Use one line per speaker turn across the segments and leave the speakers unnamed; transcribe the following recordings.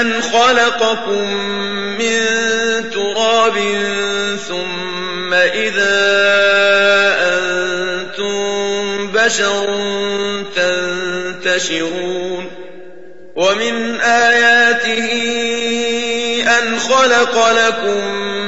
أن خلقكم من تراب ثم إذا أنتم بشر تنتشرون ومن آياته أن خلق لكم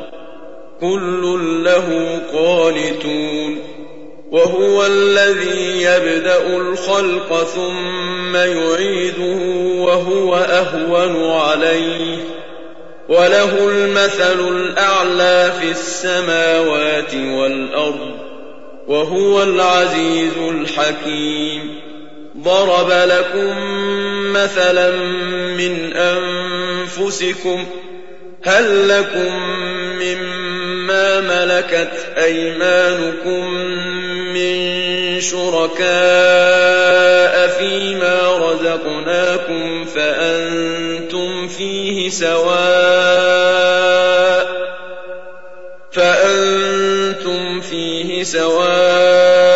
كل له قانتون وهو الذي يبدأ الخلق ثم يعيده وهو أهون عليه. وله المثل الأعلى في السماوات والأرض وهو العزيز الحكيم. ضرب لكم مثلا من أنفسكم هل لكم ملكت أيمانكم من شركاء فيما رزقناكم فأنتم فيه سواء فأنتم فيه سواء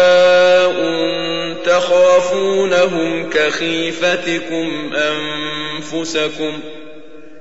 تخافونهم كخيفتكم أنفسكم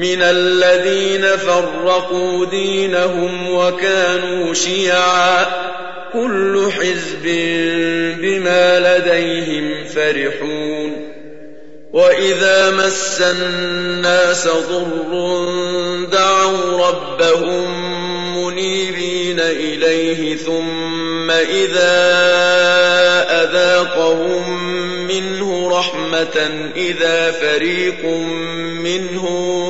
من الذين فرقوا دينهم وكانوا شيعا. كل حزب بما لديهم فرحون. وإذا مس الناس ضر دعوا ربهم منيبين إليه ثم إذا أذاقهم منه رحمة إذا فريق منهم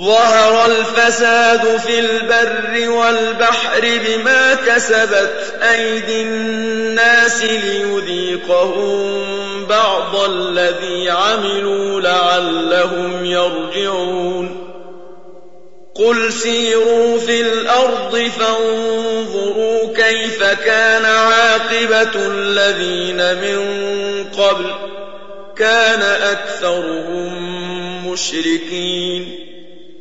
ظهر الفساد في البر والبحر بما كسبت أيدي الناس ليذيقهم بعض الذي عملوا لعلهم يرجعون قل سيروا في الأرض فانظروا كيف كان عاقبة الذين من قبل كان أكثرهم مشركين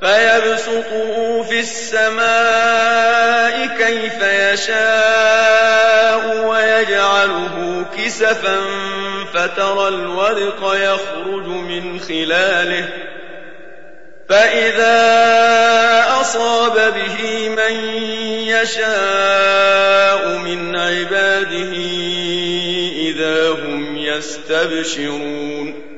فيبسطه في السماء كيف يشاء ويجعله كسفا فترى الودق يخرج من خلاله. فإذا أصاب به من يشاء من عباده إذا هم يستبشرون.